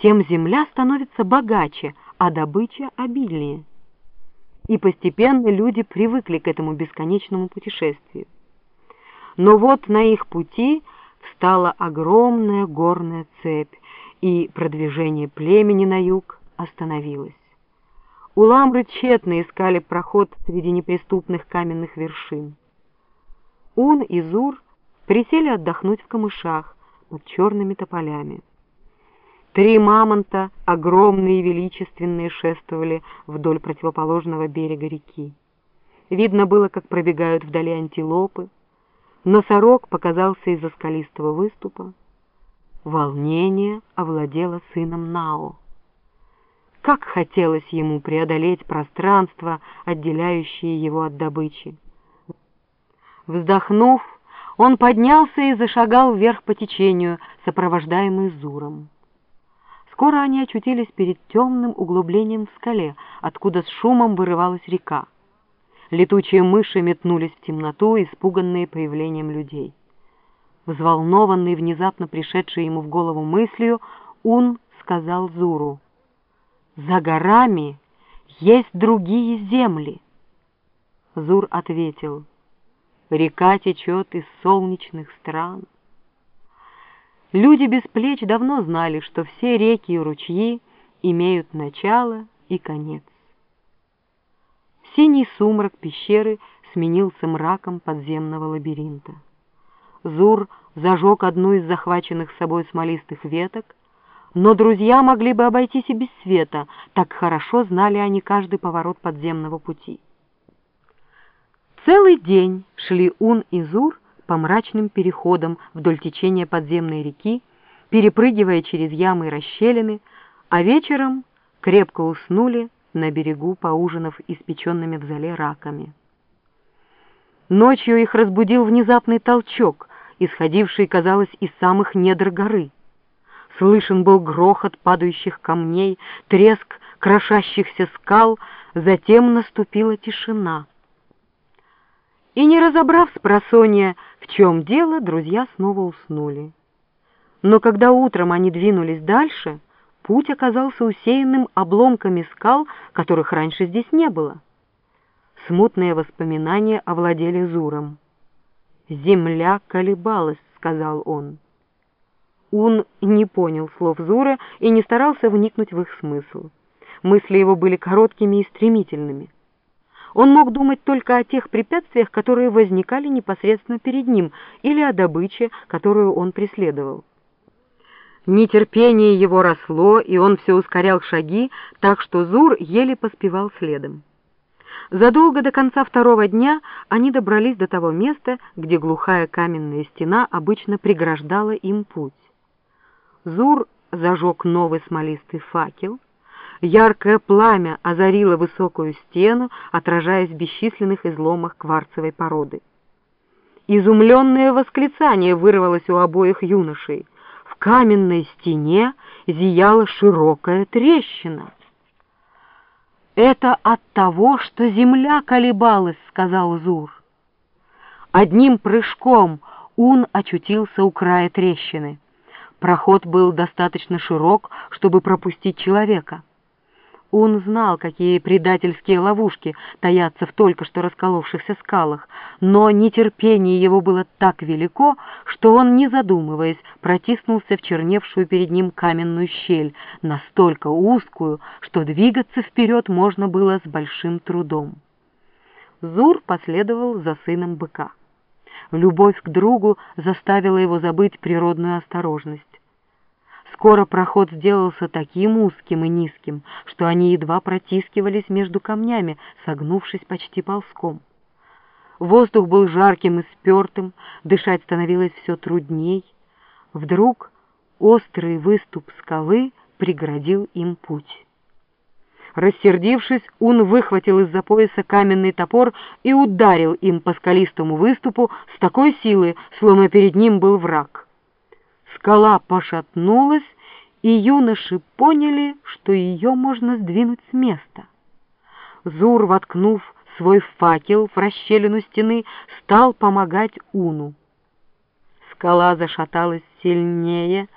тем земля становится богаче, а добыча обильнее. И постепенно люди привыкли к этому бесконечному путешествию. Но вот на их пути встала огромная горная цепь, и продвижение племени на юг остановилось. Уламры тщетно искали проход среди неприступных каменных вершин. Ун и Зур присели отдохнуть в камышах под черными тополями. Три мамонта, огромные и величественные, шествовали вдоль противоположного берега реки. Видно было, как пробегают вдали антилопы. Носорог показался из-за скалистого выступа. Волнение овладело сыном Нао. Как хотелось ему преодолеть пространство, отделяющее его от добычи. Вздохнув, он поднялся и зашагал вверх по течению, сопровождаемый Зуром. Скоро они очутились перед темным углублением в скале, откуда с шумом вырывалась река. Летучие мыши метнулись в темноту, испуганные появлением людей. Взволнованный, внезапно пришедший ему в голову мыслью, Ун сказал Зуру, «За горами есть другие земли». Зур ответил, «Река течет из солнечных стран». Люди без плеч давно знали, что все реки и ручьи имеют начало и конец. Синий сумрак пещеры сменился мраком подземного лабиринта. Зур зажег одну из захваченных с собой смолистых веток, но друзья могли бы обойтись и без света, так хорошо знали они каждый поворот подземного пути. Целый день шли Ун и Зур, по мрачным переходам вдоль течения подземной реки, перепрыгивая через ямы и расщелины, а вечером крепко уснули на берегу, поужинав испеченными в зале раками. Ночью их разбудил внезапный толчок, исходивший, казалось, из самых недр горы. Слышен был грохот падающих камней, треск крошащихся скал, затем наступила тишина. И не разобрав с просонья, в чем дело, друзья снова уснули. Но когда утром они двинулись дальше, путь оказался усеянным обломками скал, которых раньше здесь не было. Смутные воспоминания овладели Зуром. «Земля колебалась», — сказал он. Ун не понял слов Зура и не старался вникнуть в их смысл. Мысли его были короткими и стремительными. Он мог думать только о тех препятствиях, которые возникали непосредственно перед ним, или о добыче, которую он преследовал. Нетерпение его росло, и он все ускорял шаги, так что Зур еле поспевал следом. Задолго до конца второго дня они добрались до того места, где глухая каменная стена обычно преграждала им путь. Зур зажег новый смолистый факел, Яркое пламя озарило высокую стену, отражаясь в бесчисленных изломах кварцевой породы. Изумленное восклицание вырвалось у обоих юношей. В каменной стене зияла широкая трещина. «Это от того, что земля колебалась», — сказал Зур. Одним прыжком Ун очутился у края трещины. Проход был достаточно широк, чтобы пропустить человека. Он знал, какие предательские ловушки таятся в только что расколовшихся скалах, но нетерпение его было так велико, что он, не задумываясь, протиснулся в черневшую перед ним каменную щель, настолько узкую, что двигаться вперед можно было с большим трудом. Зур последовал за сыном быка. Любовь к другу заставила его забыть природную осторожность. Скоро проход сделался таким узким и низким, что они едва протискивались между камнями, согнувшись почти ползком. Воздух был жарким и спертым, дышать становилось все трудней. Вдруг острый выступ скалы преградил им путь. Рассердившись, он выхватил из-за пояса каменный топор и ударил им по скалистому выступу с такой силой, словно перед ним был враг. Скала пошатнулась, и юноши поняли, что ее можно сдвинуть с места. Зур, воткнув свой факел в расщелину стены, стал помогать Уну. Скала зашаталась сильнее,